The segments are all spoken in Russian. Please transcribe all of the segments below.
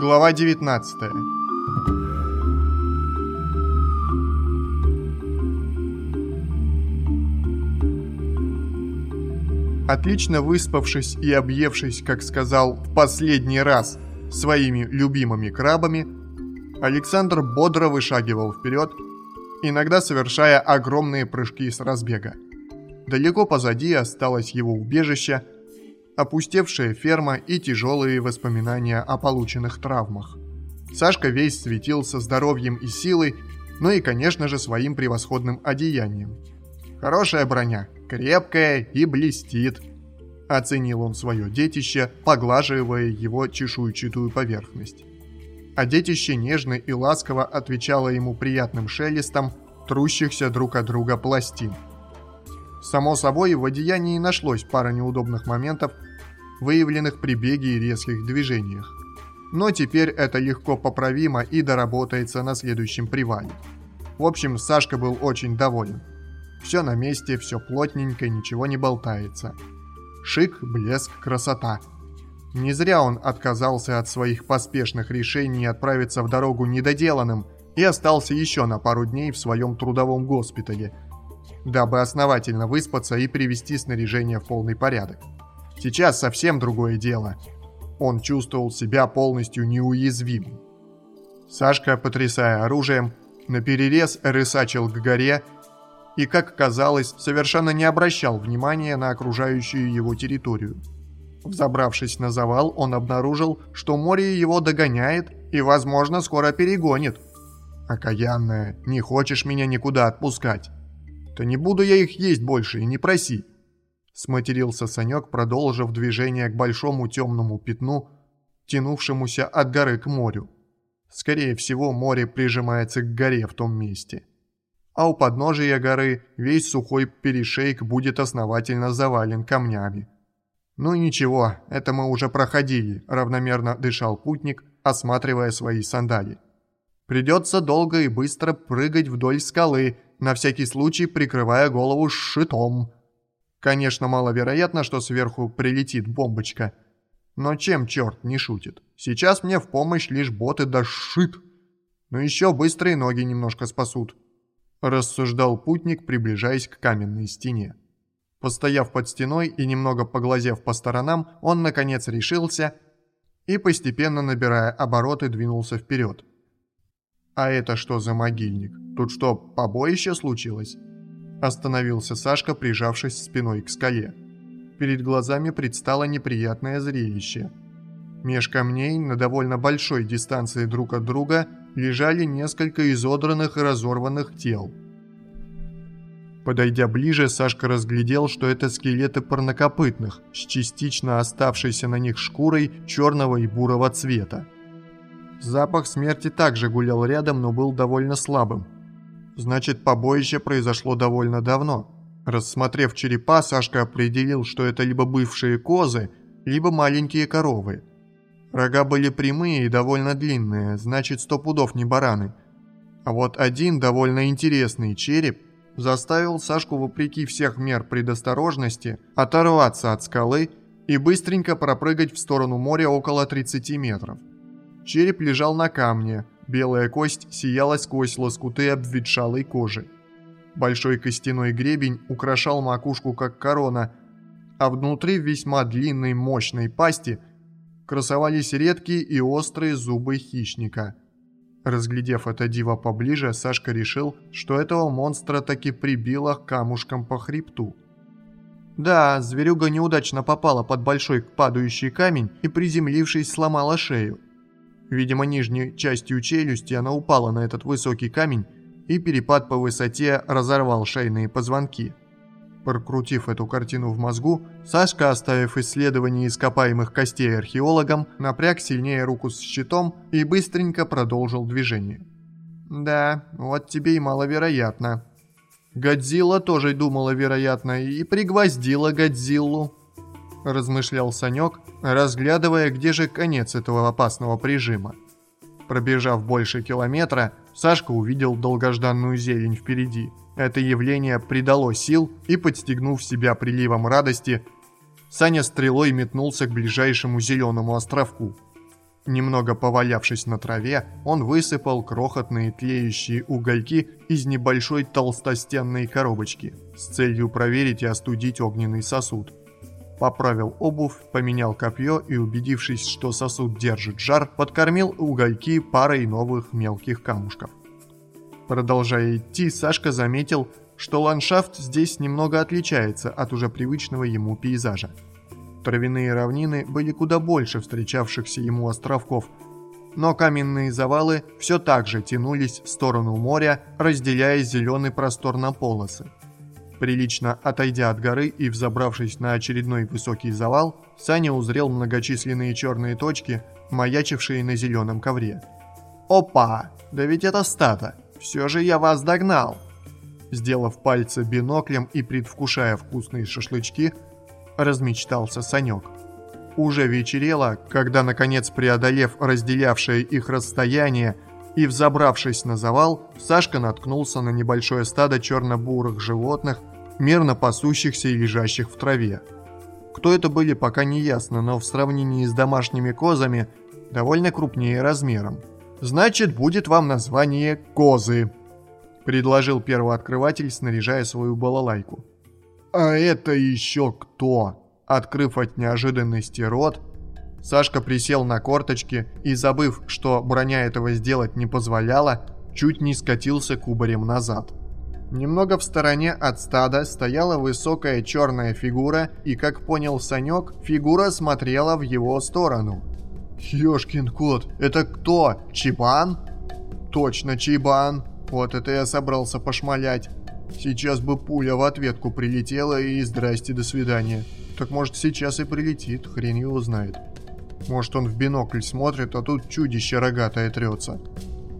Глава 19 Отлично выспавшись и объевшись, как сказал, в последний раз своими любимыми крабами, Александр бодро вышагивал вперед, иногда совершая огромные прыжки с разбега. Далеко позади осталось его убежище, опустевшая ферма и тяжелые воспоминания о полученных травмах. Сашка весь светился здоровьем и силой, но и, конечно же, своим превосходным одеянием. Хорошая броня, крепкая и блестит. Оценил он свое детище, поглаживая его чешуйчатую поверхность. А детище нежно и ласково отвечало ему приятным шелестом трущихся друг от друга пластин. Само собой, в одеянии нашлось пара неудобных моментов, выявленных при беге и резких движениях. Но теперь это легко поправимо и доработается на следующем привале. В общем, Сашка был очень доволен. Все на месте, все плотненько, ничего не болтается. Шик, блеск, красота. Не зря он отказался от своих поспешных решений отправиться в дорогу недоделанным и остался еще на пару дней в своем трудовом госпитале, дабы основательно выспаться и привести снаряжение в полный порядок. Сейчас совсем другое дело. Он чувствовал себя полностью неуязвимым. Сашка, потрясая оружием, наперерез рысачил к горе и, как казалось, совершенно не обращал внимания на окружающую его территорию. Взобравшись на завал, он обнаружил, что море его догоняет и, возможно, скоро перегонит. «Окаянная, не хочешь меня никуда отпускать? То не буду я их есть больше и не проси». Сматерился Санек, продолжив движение к большому темному пятну, тянувшемуся от горы к морю. Скорее всего, море прижимается к горе в том месте а у подножия горы весь сухой перешейк будет основательно завален камнями. «Ну ничего, это мы уже проходили», – равномерно дышал путник, осматривая свои сандали. «Придется долго и быстро прыгать вдоль скалы, на всякий случай прикрывая голову щитом. Конечно, маловероятно, что сверху прилетит бомбочка. Но чем черт не шутит? Сейчас мне в помощь лишь боты да щит. Но еще быстрые ноги немножко спасут» рассуждал путник, приближаясь к каменной стене. Постояв под стеной и немного поглазев по сторонам, он наконец решился и, постепенно набирая обороты, двинулся вперед. «А это что за могильник? Тут что, побоище случилось?» Остановился Сашка, прижавшись спиной к скале. Перед глазами предстало неприятное зрелище. Меж камней на довольно большой дистанции друг от друга лежали несколько изодранных и разорванных тел. Подойдя ближе, Сашка разглядел, что это скелеты парнокопытных, с частично оставшейся на них шкурой черного и бурого цвета. Запах смерти также гулял рядом, но был довольно слабым. Значит, побоище произошло довольно давно. Рассмотрев черепа, Сашка определил, что это либо бывшие козы, либо маленькие коровы – Рога были прямые и довольно длинные, значит сто пудов не бараны. А вот один довольно интересный череп заставил Сашку вопреки всех мер предосторожности оторваться от скалы и быстренько пропрыгать в сторону моря около 30 метров. Череп лежал на камне, белая кость сияла сквозь лоскуты обветшалой кожи. Большой костяной гребень украшал макушку как корона, а внутри весьма длинной мощной пасти – красовались редкие и острые зубы хищника. Разглядев это диво поближе, Сашка решил, что этого монстра таки прибило камушком по хребту. Да, зверюга неудачно попала под большой падающий камень и, приземлившись, сломала шею. Видимо, нижней частью челюсти она упала на этот высокий камень, и перепад по высоте разорвал шейные позвонки. Прокрутив эту картину в мозгу, Сашка, оставив исследование ископаемых костей археологам, напряг сильнее руку с щитом и быстренько продолжил движение. «Да, вот тебе и маловероятно». Годзилла тоже думала вероятно и пригвоздила Годзиллу, размышлял Санек, разглядывая, где же конец этого опасного прижима. Пробежав больше километра, Сашка увидел долгожданную зелень впереди. Это явление придало сил и, подстегнув себя приливом радости, Саня стрелой метнулся к ближайшему зеленому островку. Немного повалявшись на траве, он высыпал крохотные тлеющие угольки из небольшой толстостенной коробочки с целью проверить и остудить огненный сосуд. Поправил обувь, поменял копье и, убедившись, что сосуд держит жар, подкормил угольки парой новых мелких камушков. Продолжая идти, Сашка заметил, что ландшафт здесь немного отличается от уже привычного ему пейзажа. Травяные равнины были куда больше встречавшихся ему островков, но каменные завалы все так же тянулись в сторону моря, разделяя зеленый простор на полосы. Прилично отойдя от горы и взобравшись на очередной высокий завал, Саня узрел многочисленные черные точки, маячившие на зеленом ковре. «Опа! Да ведь это стадо! Все же я вас догнал!» Сделав пальцы биноклем и предвкушая вкусные шашлычки, размечтался Санек. Уже вечерело, когда, наконец преодолев разделявшее их расстояние и взобравшись на завал, Сашка наткнулся на небольшое стадо черно-бурых животных, мирно пасущихся и лежащих в траве. Кто это были, пока не ясно, но в сравнении с домашними козами довольно крупнее размером. «Значит, будет вам название «козы», — предложил первооткрыватель, снаряжая свою балалайку. «А это еще кто?» Открыв от неожиданности рот, Сашка присел на корточки и, забыв, что броня этого сделать не позволяла, чуть не скатился кубарем назад. Немного в стороне от стада стояла высокая черная фигура, и, как понял Санек, фигура смотрела в его сторону. «Ёшкин кот, это кто? Чебан?» «Точно Чебан. Вот это я собрался пошмалять. Сейчас бы пуля в ответку прилетела и здрасте, до свидания. Так может сейчас и прилетит, хрен его знает. Может он в бинокль смотрит, а тут чудище рогатое трется.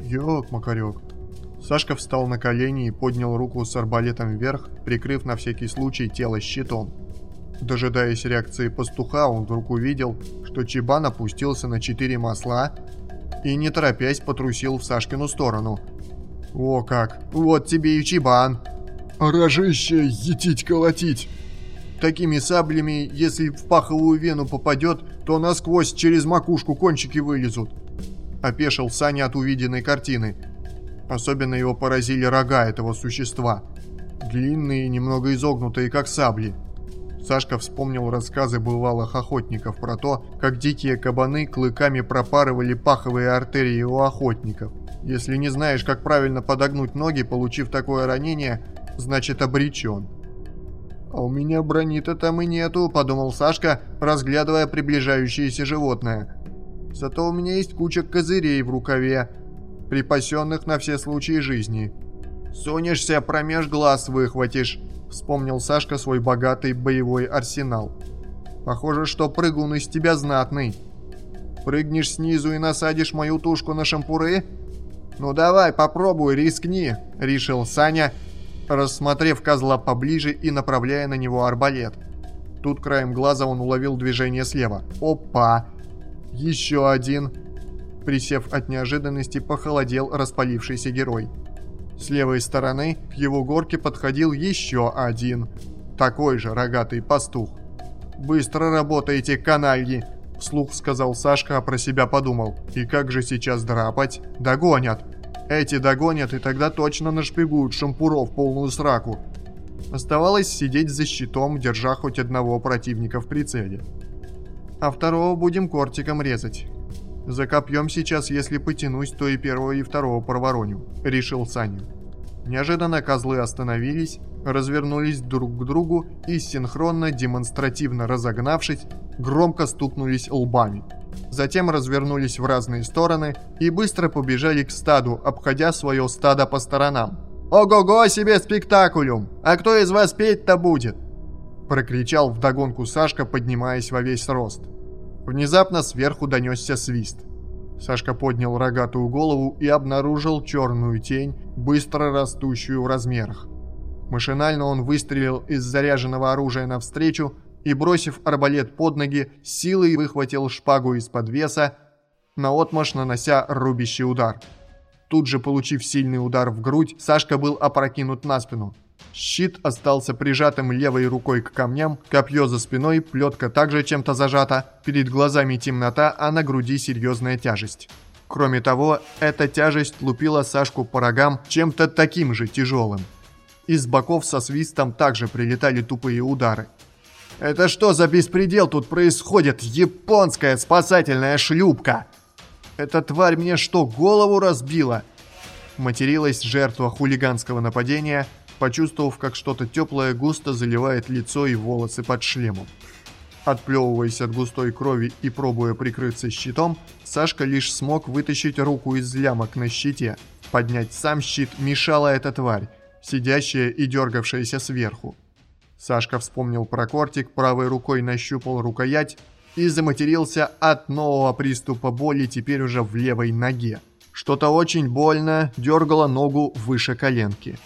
Ёк-макарёк. Сашка встал на колени и поднял руку с арбалетом вверх, прикрыв на всякий случай тело щитом. Дожидаясь реакции пастуха, он вдруг увидел, что Чебан опустился на четыре масла и, не торопясь, потрусил в Сашкину сторону. «О как! Вот тебе и Чебан!» «Рожище, етить-колотить!» Такими саблями, если в паховую вену попадет, то насквозь через макушку кончики вылезут. Опешил Саня от увиденной картины. Особенно его поразили рога этого существа. Длинные, немного изогнутые, как сабли. Сашка вспомнил рассказы бывалых охотников про то, как дикие кабаны клыками пропарывали паховые артерии у охотников. Если не знаешь, как правильно подогнуть ноги, получив такое ранение, значит обречен. «А у меня брони-то там и нету», — подумал Сашка, разглядывая приближающееся животное. «Зато у меня есть куча козырей в рукаве, припасенных на все случаи жизни. Сунешься, промеж глаз выхватишь», — вспомнил Сашка свой богатый боевой арсенал. «Похоже, что прыгун из тебя знатный. Прыгнешь снизу и насадишь мою тушку на шампуры?» «Ну давай, попробуй, рискни», — решил Саня, — рассмотрев козла поближе и направляя на него арбалет. Тут краем глаза он уловил движение слева. «Опа! Еще один!» Присев от неожиданности, похолодел распалившийся герой. С левой стороны к его горке подходил еще один. Такой же рогатый пастух. «Быстро работаете, канальи!» Вслух сказал Сашка, а про себя подумал. «И как же сейчас драпать? Догонят!» Эти догонят и тогда точно нашпигуют шампуров полную сраку. Оставалось сидеть за щитом, держа хоть одного противника в прицеле. А второго будем кортиком резать. За копьем сейчас, если потянусь, то и первого, и второго провороню, решил Саня. Неожиданно козлы остановились, развернулись друг к другу и синхронно, демонстративно разогнавшись, громко стукнулись лбами. Затем развернулись в разные стороны и быстро побежали к стаду, обходя свое стадо по сторонам. «Ого-го себе спектаклюм! А кто из вас петь-то будет?» Прокричал вдогонку Сашка, поднимаясь во весь рост. Внезапно сверху донесся свист. Сашка поднял рогатую голову и обнаружил черную тень, быстро растущую в размерах. Машинально он выстрелил из заряженного оружия навстречу, и, бросив арбалет под ноги, силой выхватил шпагу из-под веса, наотмашь нанося рубящий удар. Тут же, получив сильный удар в грудь, Сашка был опрокинут на спину. Щит остался прижатым левой рукой к камням, копье за спиной, плетка также чем-то зажата, перед глазами темнота, а на груди серьезная тяжесть. Кроме того, эта тяжесть лупила Сашку по рогам чем-то таким же тяжелым. Из боков со свистом также прилетали тупые удары. «Это что за беспредел тут происходит? Японская спасательная шлюпка!» «Эта тварь мне что, голову разбила?» Материлась жертва хулиганского нападения, почувствовав, как что-то теплое густо заливает лицо и волосы под шлемом. Отплевываясь от густой крови и пробуя прикрыться щитом, Сашка лишь смог вытащить руку из лямок на щите. Поднять сам щит мешала эта тварь, сидящая и дергавшаяся сверху. Сашка вспомнил про кортик, правой рукой нащупал рукоять и заматерился от нового приступа боли теперь уже в левой ноге. Что-то очень больно дергало ногу выше коленки.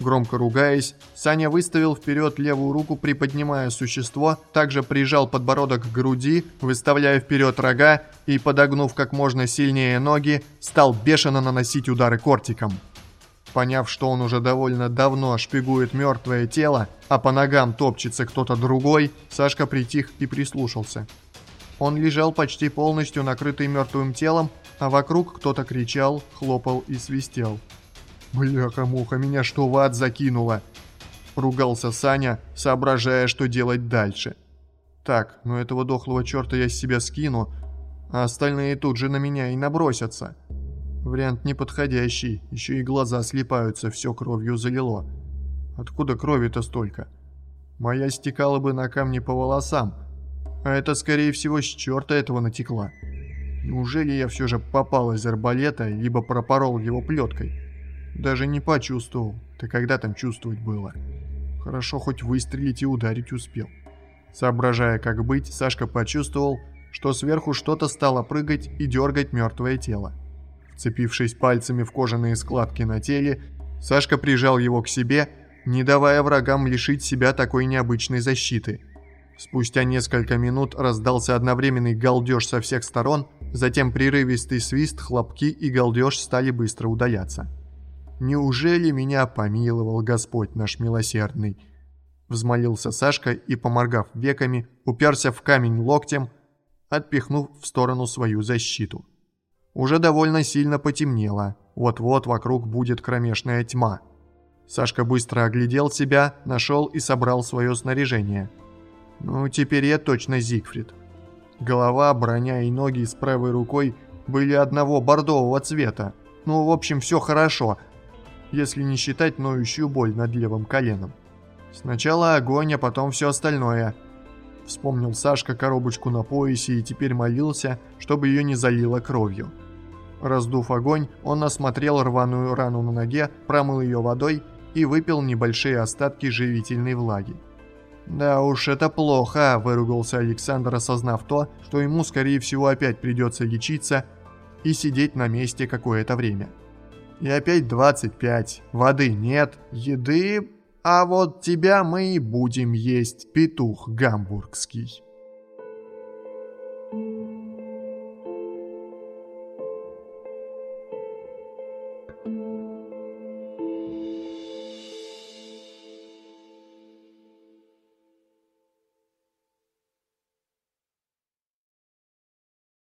Громко ругаясь, Саня выставил вперед левую руку, приподнимая существо, также прижал подбородок к груди, выставляя вперед рога и, подогнув как можно сильнее ноги, стал бешено наносить удары кортиком. Поняв, что он уже довольно давно шпигует мертвое тело, а по ногам топчется кто-то другой, Сашка притих и прислушался. Он лежал почти полностью накрытый мертвым телом, а вокруг кто-то кричал, хлопал и свистел. «Бляха-муха, меня что в ад закинуло?» Ругался Саня, соображая, что делать дальше. «Так, ну этого дохлого черта я с себя скину, а остальные тут же на меня и набросятся». Вариант неподходящий, еще и глаза слипаются, все кровью залило. Откуда крови-то столько? Моя стекала бы на камни по волосам, а это, скорее всего, с черта этого натекла. Неужели я все же попал из арбалета, либо пропорол его плеткой? Даже не почувствовал. Ты когда там чувствовать было? Хорошо, хоть выстрелить и ударить успел. Соображая, как быть, Сашка почувствовал, что сверху что-то стало прыгать и дергать мертвое тело. Вцепившись пальцами в кожаные складки на теле, Сашка прижал его к себе, не давая врагам лишить себя такой необычной защиты. Спустя несколько минут раздался одновременный галдеж со всех сторон, затем прерывистый свист, хлопки и галдеж стали быстро удаляться. «Неужели меня помиловал Господь наш милосердный?» Взмолился Сашка и, поморгав веками, уперся в камень локтем, отпихнув в сторону свою защиту. Уже довольно сильно потемнело, вот-вот вокруг будет кромешная тьма. Сашка быстро оглядел себя, нашел и собрал свое снаряжение. Ну, теперь я точно Зигфрид. Голова, броня и ноги с правой рукой были одного бордового цвета. Ну, в общем, все хорошо, если не считать ноющую боль над левым коленом. Сначала огонь, а потом все остальное. Вспомнил Сашка коробочку на поясе и теперь молился, чтобы ее не залило кровью. Раздув огонь, он осмотрел рваную рану на ноге, промыл ее водой и выпил небольшие остатки живительной влаги. «Да уж, это плохо», – выругался Александр, осознав то, что ему, скорее всего, опять придется лечиться и сидеть на месте какое-то время. И опять 25. Воды нет, еды... А вот тебя мы и будем есть, петух гамбургский.